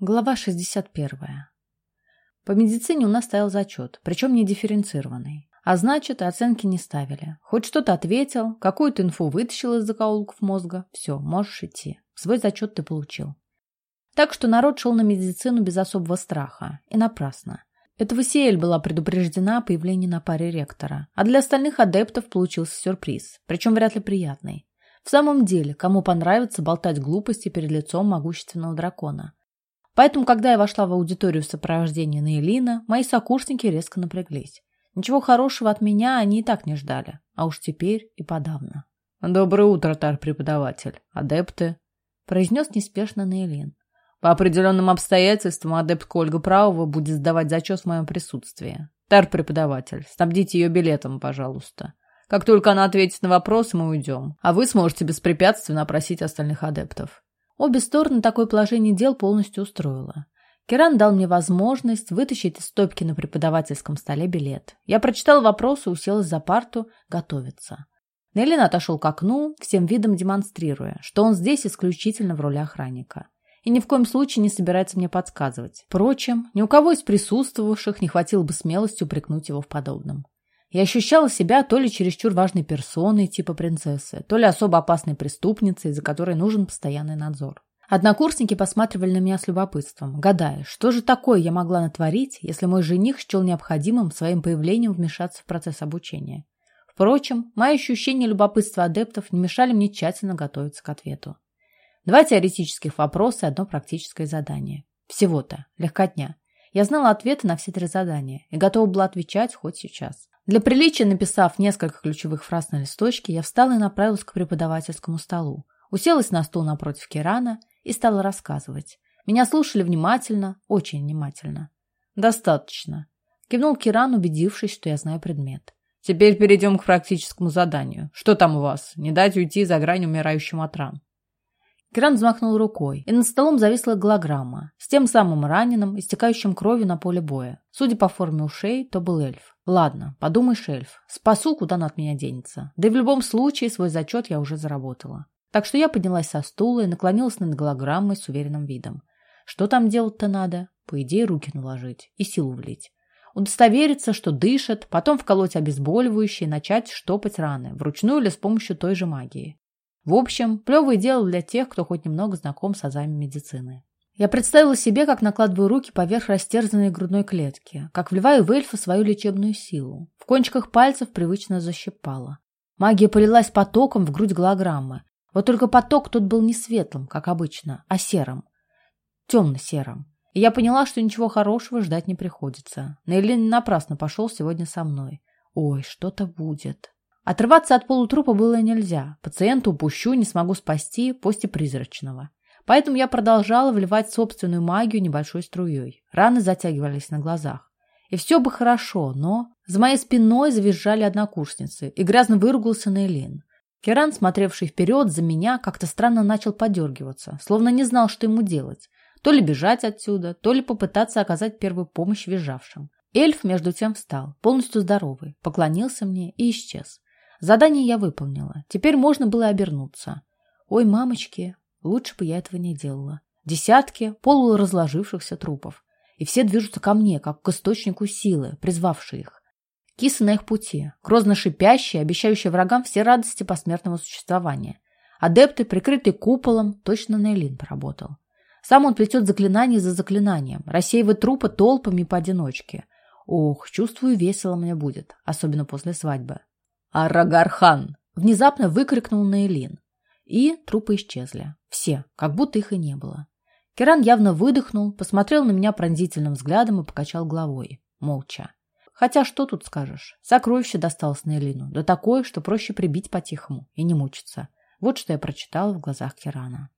Глава 61. По медицине у нас стоял зачет, причем не дифференцированный. А значит, оценки не ставили. Хоть что-то ответил, какую-то инфу вытащил из закоулков мозга. Все, можешь идти. Свой зачет ты получил. Так что народ шел на медицину без особого страха. И напрасно. Это Васиэль была предупреждена о появлении на паре ректора. А для остальных адептов получился сюрприз. Причем вряд ли приятный. В самом деле, кому понравится болтать глупости перед лицом могущественного дракона? Поэтому, когда я вошла в аудиторию в сопровождении Наилина, мои сокурсники резко напряглись. Ничего хорошего от меня они и так не ждали, а уж теперь и подавно. «Доброе утро, тар-преподаватель. Адепты», — произнес неспешно Наилин. «По определенным обстоятельствам адептка Ольга Правова будет сдавать зачет в моем присутствии. Тар-преподаватель, снабдите ее билетом, пожалуйста. Как только она ответит на вопросы, мы уйдем, а вы сможете беспрепятственно опросить остальных адептов. Обе стороны такое положение дел полностью устроило. Керан дал мне возможность вытащить из стопки на преподавательском столе билет. Я прочитал вопросы, уселась за парту, готовиться. Нейлин отошел к окну, всем видом демонстрируя, что он здесь исключительно в роли охранника. И ни в коем случае не собирается мне подсказывать. Впрочем, ни у кого из присутствовавших не хватило бы смелости упрекнуть его в подобном. Я ощущала себя то ли чересчур важной персоной типа принцессы, то ли особо опасной преступницей, за которой нужен постоянный надзор. Однокурсники посматривали на меня с любопытством, гадая, что же такое я могла натворить, если мой жених счел необходимым своим появлением вмешаться в процесс обучения. Впрочем, мои ощущения любопытства адептов не мешали мне тщательно готовиться к ответу. Два теоретических вопроса и одно практическое задание. Всего-то, легкотня. Я знала ответы на все три задания и готова была отвечать хоть сейчас. Для приличия, написав несколько ключевых фраз на листочке, я встала и направилась к преподавательскому столу. Уселась на стул напротив Кирана и стала рассказывать. Меня слушали внимательно, очень внимательно. «Достаточно», — кивнул Киран, убедившись, что я знаю предмет. «Теперь перейдем к практическому заданию. Что там у вас? Не дать уйти за грань умирающим от ран». Киран взмахнул рукой, и над столом зависла голограмма с тем самым раненым, истекающим кровью на поле боя. Судя по форме ушей, то был эльф. Ладно, подумаешь, эльф. Спасу, куда он от меня денется. Да и в любом случае свой зачет я уже заработала. Так что я поднялась со стула и наклонилась над голограммой с уверенным видом. Что там делать-то надо? По идее, руки наложить и силу влить. Удостовериться, что дышит, потом вколоть обезболивающее и начать штопать раны, вручную или с помощью той же магии. В общем, плевое дело для тех, кто хоть немного знаком с азами медицины. Я представила себе, как накладываю руки поверх растерзанной грудной клетки, как вливаю в эльфа свою лечебную силу. В кончиках пальцев привычно защипала. Магия полилась потоком в грудь голограммы. Вот только поток тут был не светлым, как обычно, а серым. Темно-серым. И я поняла, что ничего хорошего ждать не приходится. Нейлин напрасно пошел сегодня со мной. Ой, что-то будет. Отрываться от полутрупа было нельзя. Пациента упущу, не смогу спасти, и призрачного. Поэтому я продолжала вливать собственную магию небольшой струей. Раны затягивались на глазах. И все бы хорошо, но... За моей спиной завизжали однокурсницы, и грязно выругался Нейлин. Керан, смотревший вперед за меня, как-то странно начал подергиваться, словно не знал, что ему делать. То ли бежать отсюда, то ли попытаться оказать первую помощь визжавшим. Эльф, между тем, встал, полностью здоровый, поклонился мне и исчез. Задание я выполнила. Теперь можно было обернуться. Ой, мамочки, лучше бы я этого не делала. Десятки полуразложившихся трупов. И все движутся ко мне, как к источнику силы, призвавшие их. Кисы на их пути, грозно шипящие, обещающие врагам все радости посмертного существования. Адепты, прикрытые куполом, точно на Элин поработал. Сам он плетет заклинание за заклинанием, рассеивает трупы толпами поодиночке. Ох, чувствую, весело мне будет, особенно после свадьбы. «Арагархан!» – внезапно выкрикнул Наилин. И трупы исчезли. Все, как будто их и не было. Керан явно выдохнул, посмотрел на меня пронзительным взглядом и покачал головой. Молча. Хотя что тут скажешь? Сокровище досталось Нейлину. Да такое, что проще прибить по-тихому и не мучиться. Вот что я прочитала в глазах Керана.